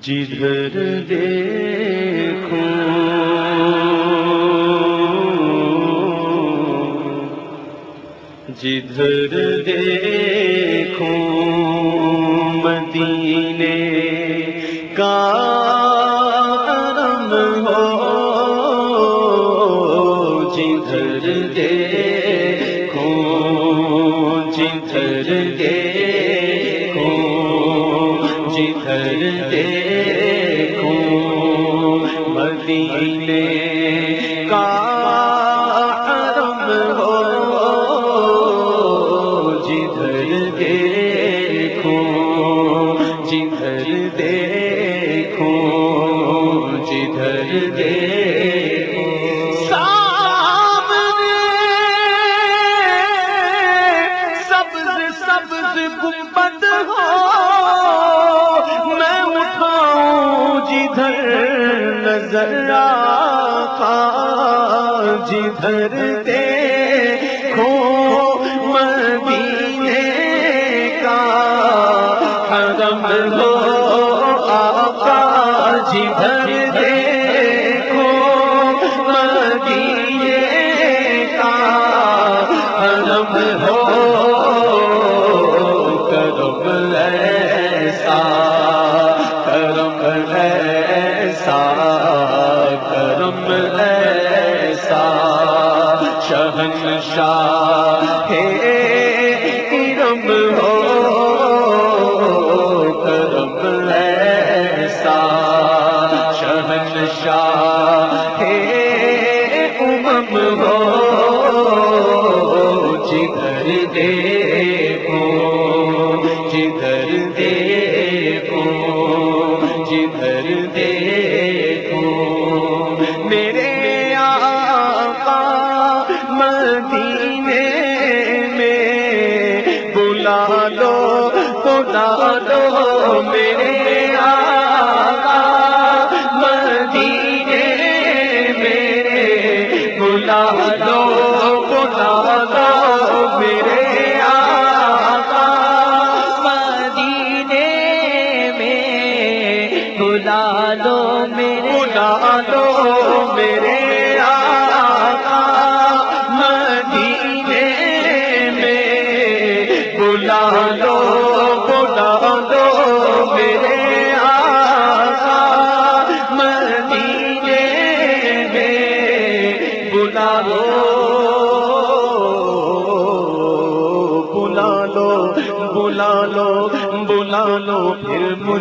جی جدھر دیکھو جدھر جی دیکھو جدھر دیکھوں سامنے سبز سبز گنبد ہو، میں اٹھاؤں جدھر نظر آقا، جدھر دیکھو مدینے کا حرم ہو۔ جدھر دیکھو مدینے کا حرم ہو کرم ایسا کرم ایسا کرم ایسا شہنشاہ ہے۔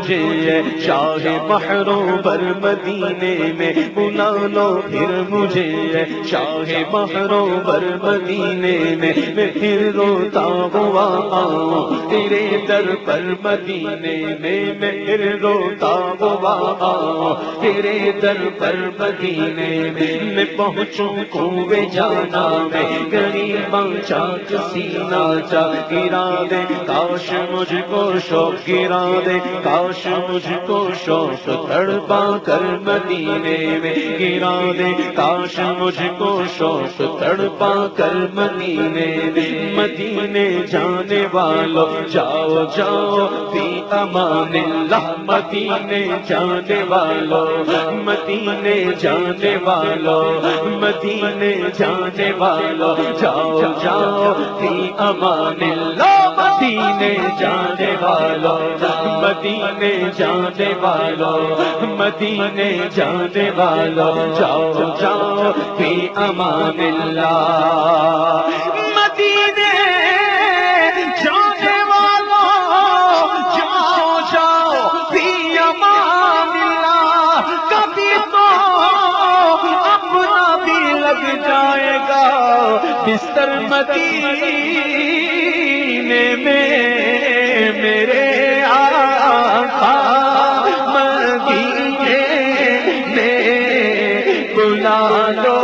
مجھے شاہ بحروں پر مدینے میں بلا لو پھر مجھے شاہ بحروں پر مدینے میں میں پھر روتا ہوا آؤں تیرے در پر مدینے میں میں پھر روتا ہوا آؤں تیرے در پر مدینے میں میں پہنچوں کنویں جانا میں غریب چاک سینا چا گرا دے، کاش مجھ کو شوق، گرا دے، کاش مجھ کو شوق تڑپا کر مدینے میں گرا دے۔ کاش مجھ کو شوق تڑپا کر مدینے میں۔ مدینے جانے والوں جاؤ جاؤ۔ بھی امان اللہ، مدینے جانے والوں مدینے جانے والوں مدینے جانے والوں جاؤ جاؤ۔ امان اللہ مدینے جانے والوں، مدینے جانے والوں، مدینے جانے والوں، جاؤ جاؤ بھی امان اللہ۔ مدینے جانے والوں، جاؤ جاؤ بھی امان اللہ۔ کبھی تو اپنا بھی لگ جائے گا۔ بستر مدینے میں میرے آقا مدینے میں بلا لو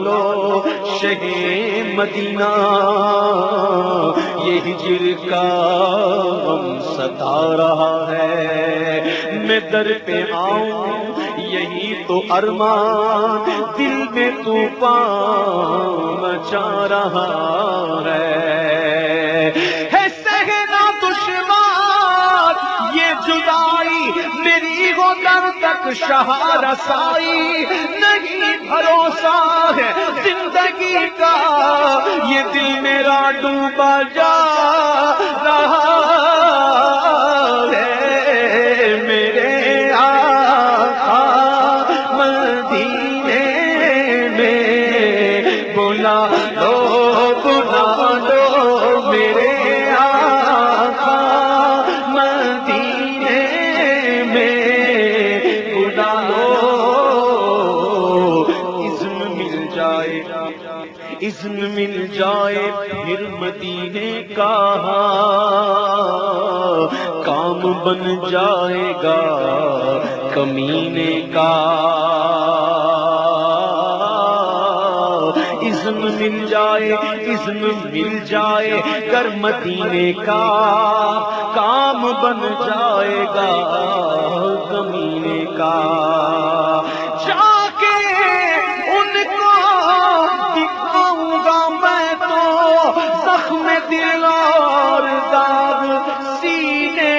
بلا لو شہی مدینہ، یہ ہجر کا غم ستا رہا ہے۔ میں در پہ آؤں، یہی تو ارمان، دل میں تو مچا رہا ہے۔ وہ در تک شاہ رسائی نہیں بھروسہ ہے زندگی کا، یہ دل میرا ڈوبا جا رہا ہے۔ میرے آقا میں بولا لو، بلا لو، میرے مل جائے، پھر مدینے کا کام بن جائے گا، کمینے کا۔ اسم مل جائے اسم مل جائے کر مدینے کا کام بن جائے گا، کمینے کا۔ دل اور داغ سینے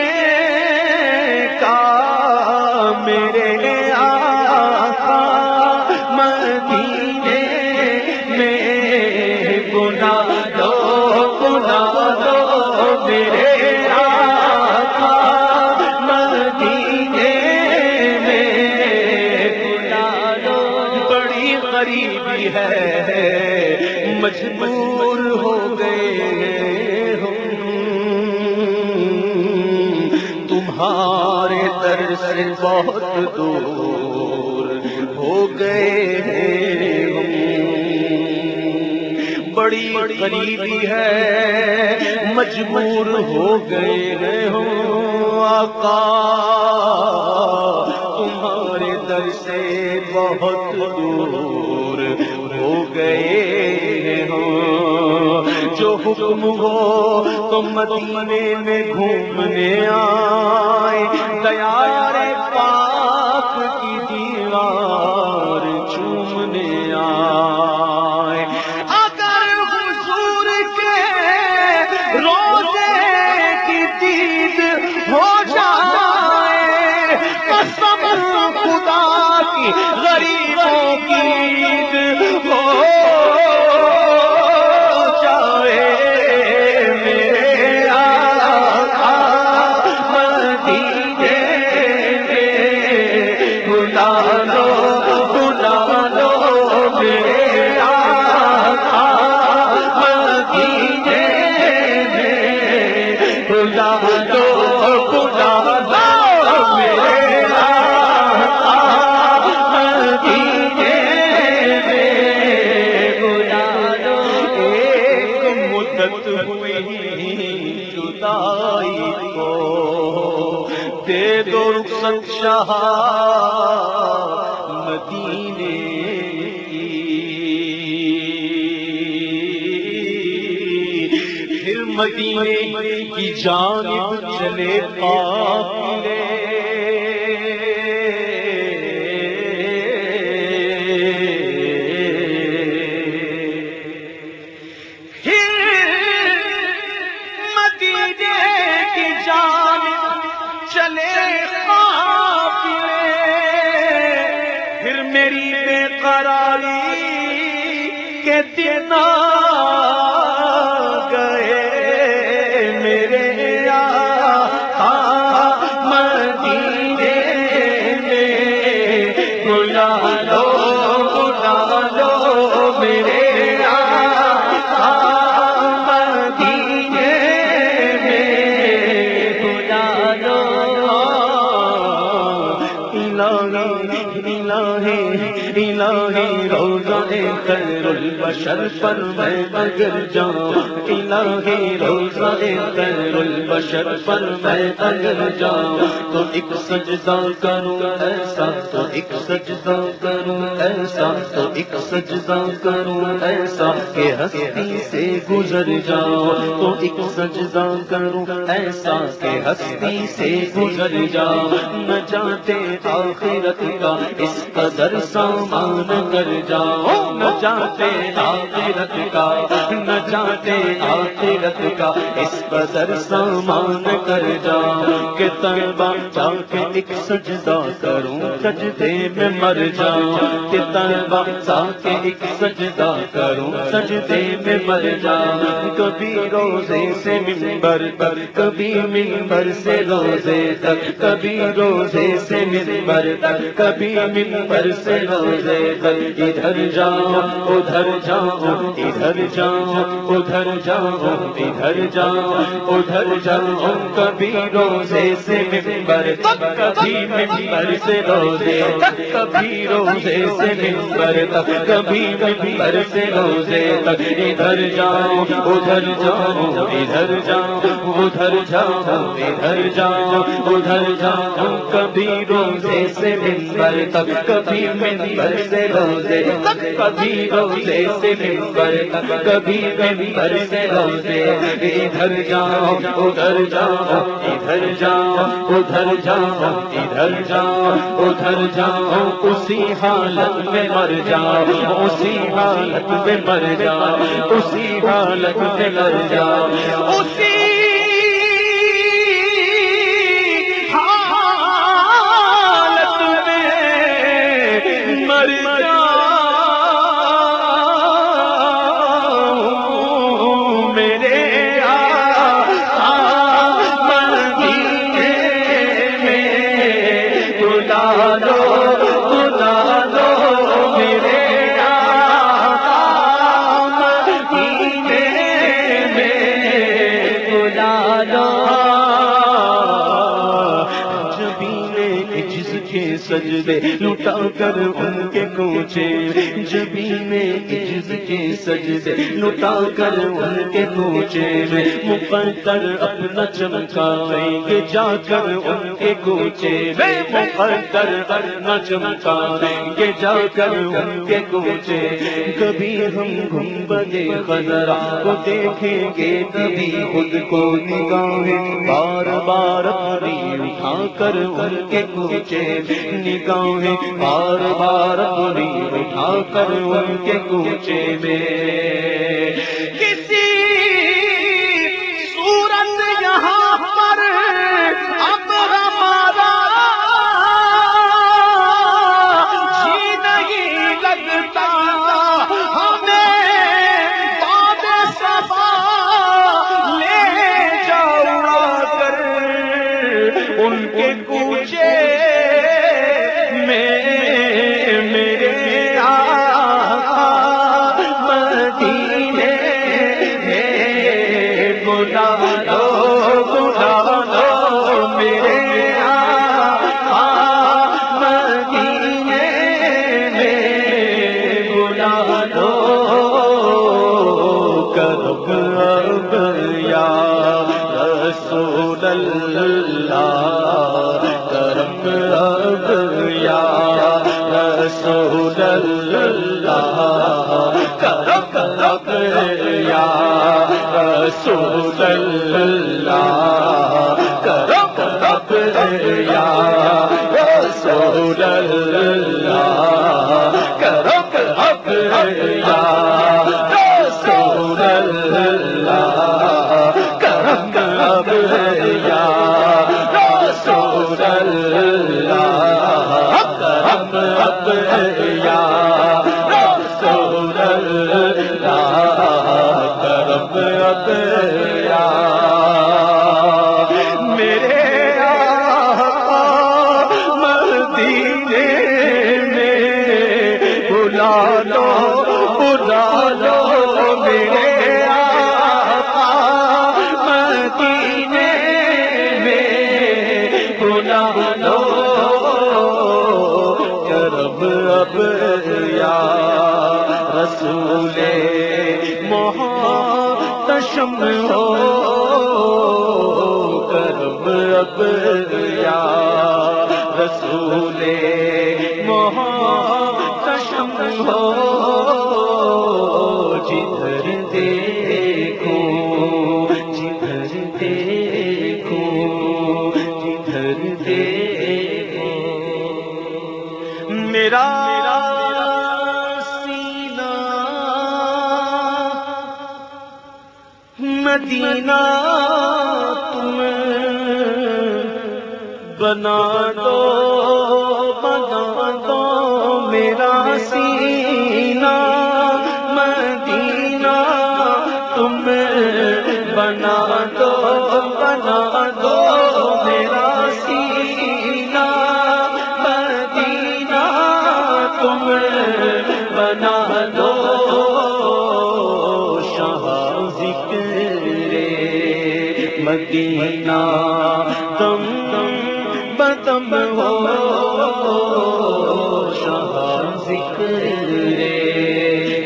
کا میرے آقا مدینے میں گنا دو بنا دو، میرے آقا مدینے میں بنا دو۔ بڑی غریبی ہے مجموعی سے بہت دور ہو گئے بڑی غریبی ہے مجبور ہو گئے ہوں آقا۔ تمہارے سے بہت دور ہو گئے ہوں جو حکم ہو تو مدینے میں گھومنے آئے۔ تیار پاک کی دیوار چومنے آئے۔ شاہ مدینے کی پھر مدینے کی جانب چلے پاپلے پھر مدینے دینا خیر البشر پر میں مگر جاؤں الہی روزہ خیر البشر پر میں اگر جاؤں تو ایک سجدہ کروں ایسا، تو ایک سجدہ کروں ایسا، تو ایک سجدہ کروں ایسا کہ ہستی سے گزر جاؤں تو ایک سجدہ کروں ایسا کہ ہستی سے گزر جاؤں۔ نہ جاتے آخرت کا اس قدر سامان کر جاؤ نہ جاتے آخرت کا، نہ جاتے آخرت کا اس قدر سامان کر جاؤ کہ طلبا جا کے ایک سجدہ کروں، سجدے میں مر جاؤں کہ طلبا جا کے ایک سجدہ کروں، سجدے میں مر جاؤں کبھی روزے سے ممبر پر، کبھی ممبر سے روزے تک۔ کبھی روزے سے ممبر تک کبھی ممبر سے روزے تک۔ ادھر جاؤ ادھر جاؤ ادھر جاؤ ادھر جاؤ ادھر جاؤ ادھر جاؤ۔ کبھی روزے سے ممبر تک کبھی ممبر سے روزے تک کبھی روزے سے ممبر تک کبھی ممبر سے روزے تک ادھر جاؤ ادھر جاؤ ادھر جاؤ ادھر جاؤ ادھر جاؤ ادھر جاؤ کبھی روزے سے ممبر تک کبھی ممبر سے روزے تک کبھی روزے سے ممبر تک کبھی ممبر سے روزے، ادھر جاؤ، ادھر ادھر جاؤ ادھر جاؤ ادھر جاؤ ادھر جاؤ ادھر جاؤ، اسی حالت میں مر جاؤ، اسی حالت میں مر جاؤ، اسی حالت میں مر جاؤ، اسی سجدے لٹا کر ان کے کوچے جبی میں عجز کے سجدے لٹا کر ان کے کوچے میں مقدر اپنا چمکائیں گے، جا کر ان کے کوچے میں مقدر اپنا چمکائیں گے، جا کر ان کے کوچے کبھی ہم گھوم بنے خزرا کو دیکھیں گے، کبھی خود کو نگاہیں۔ بار بار اپنی اٹھا کر ان کے کوچے نگاہیں۔ بار بار بری اٹھا کر ان کے کوچے میں اللہ کرم اب یا رسول اللہ کرم اب یا رسول اللہ کرم اب یا رسول اللہ کرم اب یا اب یا رسول محا تشم ہو کرم اب یا رسول محا ہو مدینہ تم بنا دو بنا دو میرا سینہ مدینہ تم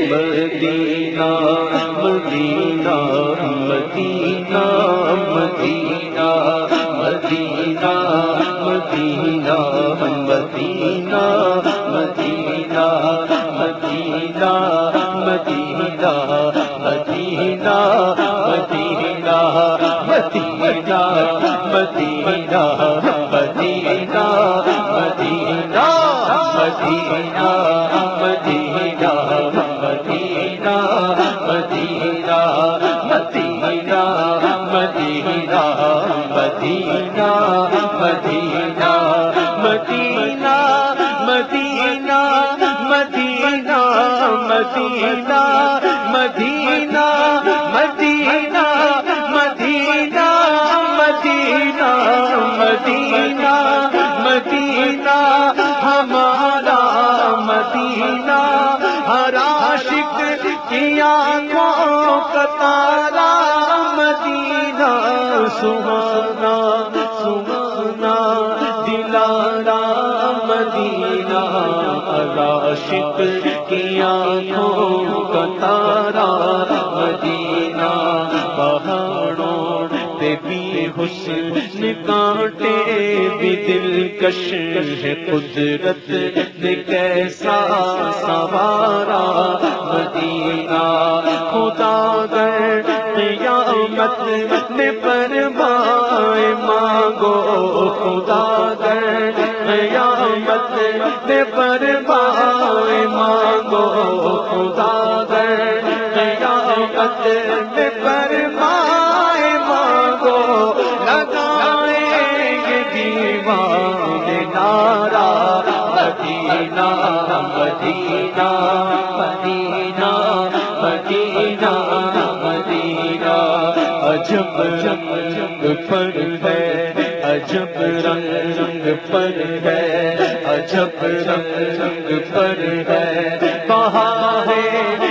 مدینہ مدینہ مدینہ مدینہ مدینہ مدینہ مدینہ مدینہ مدینہ مدینہ مدینہ مدینہ مدینہ مدینہ مدینہ مدینہ مدینہ مدینہ مدینہ مدینہ مدینہ مدینہ مدینہ مدینہ، ہمارا مدینہ، ہر عاشق کی آنکھوں کا تارا، مدینہ سہانا سہانا مدینہ ہر عاشق کی آنکھوں کا تارا مدینہ پہاڑوں پہ بھی حسن کانٹے بھی دلکش ہے قدرت نے کیسا سوارا مدینہ خدا گر قیامت نے پروائے مانگو خدا گر قیامت نے پروائے مانگو، خدا گر قیامت نے پروائے مانگو۔ لگائیں گے دیوان نارا، مدینہ مدینہ مدینہ مدینہ مدینہ۔ عجب رنگ رنگ پر ہے۔ عجب رنگ رنگ پر ہے عجب رنگ رنگ پر ہے۔ بہارے مدینہ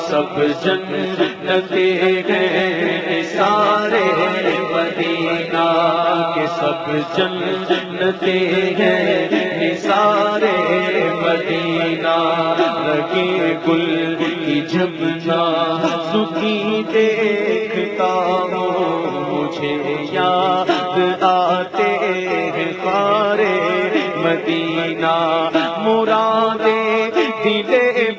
سب جنتے ہیں سارے مدینہ کے سب جنتے ہیں سارے مدینہ لگے گل کی جمنا سکھی دیکھتا ہوں مجھے یاد آتے ہیں پارے مدینہ مرادے دلے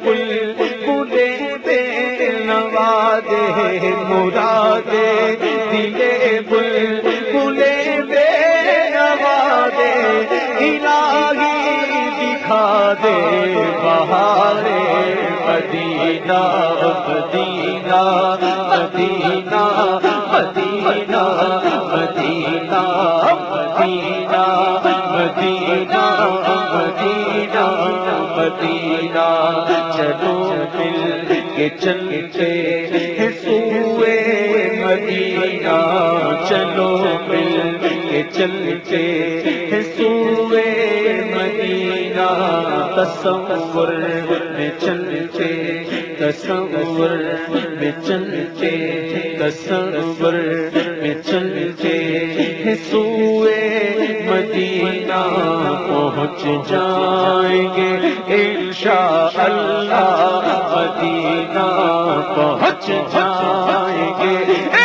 نوادے مرادے، دلے بل بلے دے نوادے، الہی دکھا دے بہارے مدینہ مدینہ مدینہ مدینہ مدینہ مدینہ مدینہ مدینہ مدینہ۔ چلو مل کے چلتے مدینہ، چلو مل کے چلتے ہیں سوئے مدینہ، تصور میں چلتے، تصور میں چلتے، تصور میں چلتے ہیں سوئے مدینہ، پہنچ جائیں گے انشاء اللہ مدینہ، پہنچ جائیں گے۔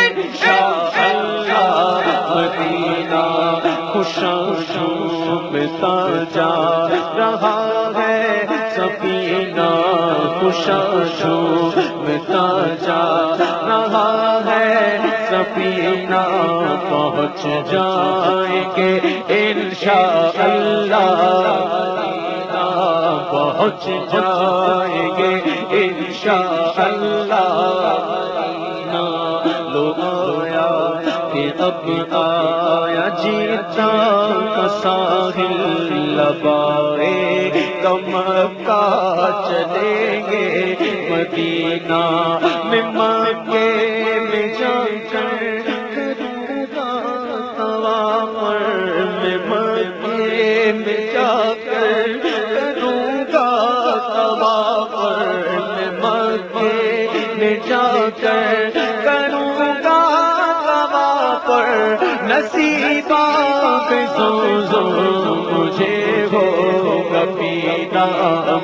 جا رہا ہے، سفینہ خوشا ڈوبتا جا رہا ہے۔ سفینہ پہنچ جائیں گے انشاء اللہ پہنچ جائیں گے انشاء اللہ لوگ کہ اب آیا جیتا ساحل لبائے، کم کا چلیں گے مدینہ میں مانگے میں جا کر کروں گا پر میں مانگے میں جا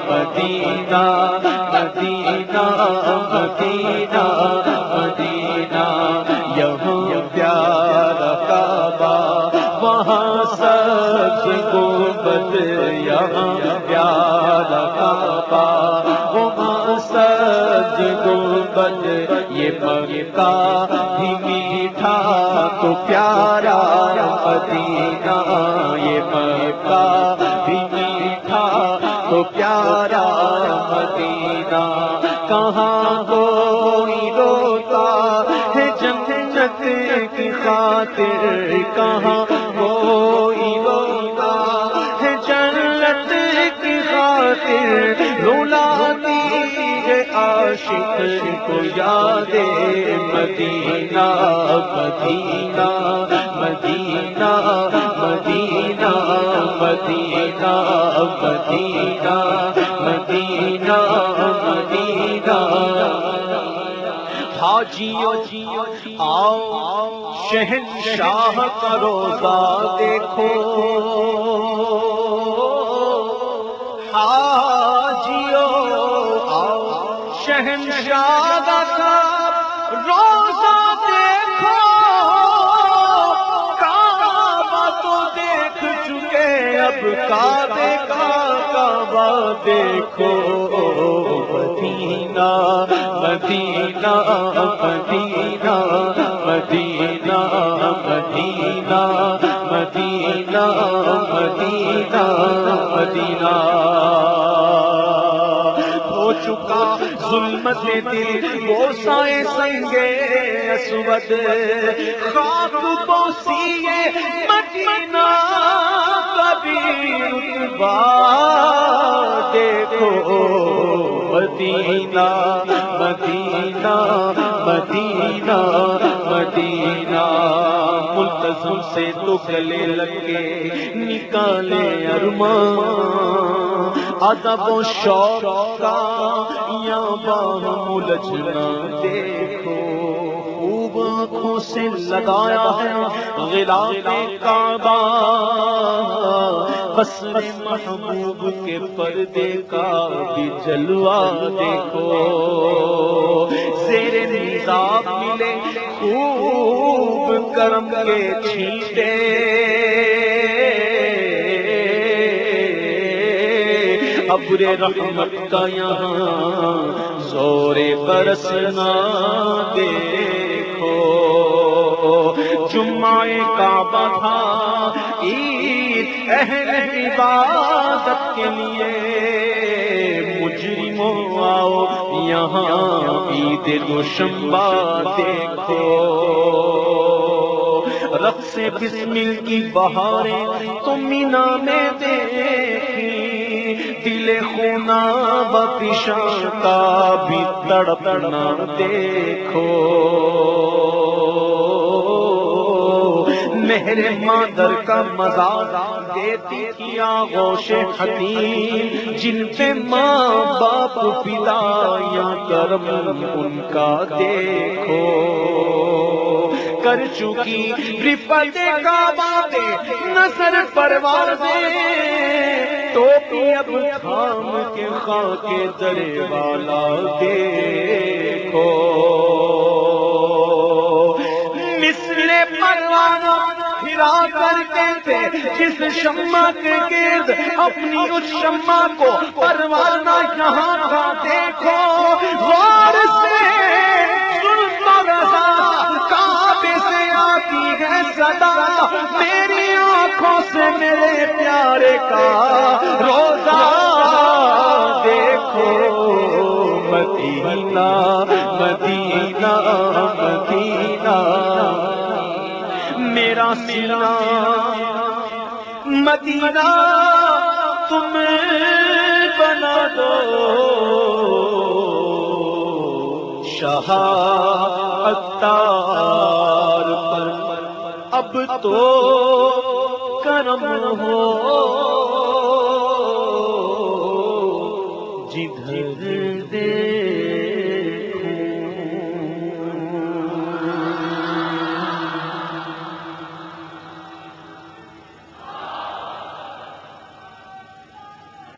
مدینہ مدینہ مدینہ مدینہ، یہاں پیار کعبہ، وہاں سچ گنبد یہاں پیار کعبہ، وہاں سچ گنبد محبت یہ مکہ بھی میٹھا تو پیارا مدینہ، یہ مکہ بھی میٹھا تو پیارا مدینہ۔ کہاں کوئی روتا ہے جنت کی خاطر؟ کہاں کوئی روتا ہے جنت کی خاطر؟ رولاتی ہے عاشق کو یاد مدینہ مدینہ مدینہ مدینہ مدینہ مدینہ مدینہ مدینہ۔ حاجیو آؤ، شہنشاہ کا روزہ دیکھو۔ حاجیو کا روزہ دیکھو، کعبہ تو دیکھ چکے، اب کعبے کا کعبہ دیکھو، مدینہ مدینہ مدینہ مدینہ مدینہ مدینہ مدینہ مدینہ۔ چکا، ظلمت دل وہ سائے سنگے، اسود۔ خاک بوسی مدینہ کبھی رتبہ دیکھو۔ مدینہ مدینہ مدینہ مدینہ۔ ملتظم سے تو گلے لگے نکالے ارمان۔ ادب و شوق کا یا باہ ملجنا دیکھو۔ خوب آنکھوں سے لگایا ہے غلاف کعبہ۔ قصر محبوب کے پردے کا بھی جلوہ دیکھو۔ زیر نظام ملے خوب کرم کے چھینٹے۔ ابر رحمت کا یہاں زور برسنا دیکھو۔ جمعہ کعبہ تھا، عید، اہل عبادت کے لیے۔ مجرموں آؤ، یہاں عید دوشمبا دیکھو۔ رب سے بسمل کی بہاریں تو مینا میں دیکھی، دل خونا بپشان کا بھی تڑپنا دیکھو۔ مہر مادر کا مزاج دیتی تھی آغوش حتیم جن پہ ماں باپ پتا یا کرم ان کا دیکھو۔ کر چکی۔ رفت کا باتیں نظر پروار تو اب تھام کے خاک درے والا دیکھو۔ مثل پروانہ پھر گرا کرتے تھے جس شمع کے گرد اپنی اس شمع کو پروانہ یہاں کا دیکھو۔ غور سے صدا میری آنکھوں سے میرے پیارے کا روزہ دیکھو، مدینہ مدینہ مدینہ۔ میرا سینا مدینہ، تم بنا دو۔ شاہ اتار اب تو کرم ہو۔